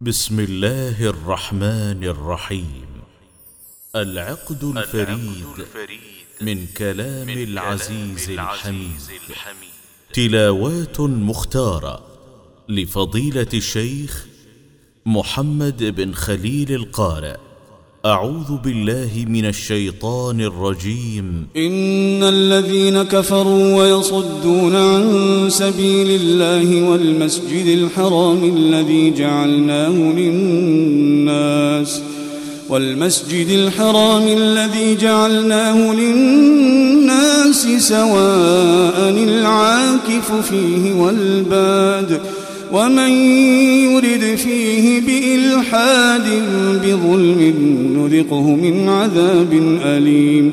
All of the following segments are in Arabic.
بسم الله الرحمن الرحيم. العقد الفريد من كلام العزيز الحميد. تلاوات مختارة لفضيلة الشيخ محمد بن خليل القارئ. أعوذ بالله من الشيطان الرجيم. إن الذين كفروا ويصدون عن سبيل الله والمسجد الحرام الذي جعلناه للناس والمسجد الحرام الذي جعلناه للناس سواء العاكف فيه والباد ومن يرد فيه بإلحاد بظلم نذقه من عذاب أليم.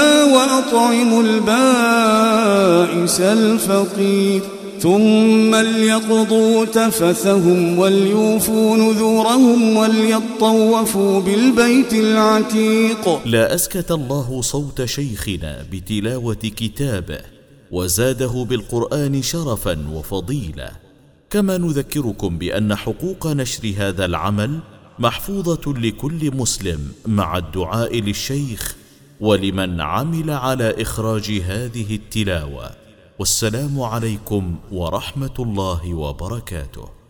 وأطعموا البائس الفقير. ثم ليقضوا تفثهم وليوفوا نذورهم وليطوفوا بالبيت العتيق. لا أسكت الله صوت شيخنا بتلاوة كتابه وزاده بالقرآن شرفا وفضيلة كما نذكركم بأن حقوق نشر هذا العمل محفوظة لكل مسلم مع الدعاء للشيخ ولمن عمل على إخراج هذه التلاوة والسلام عليكم ورحمة الله وبركاته.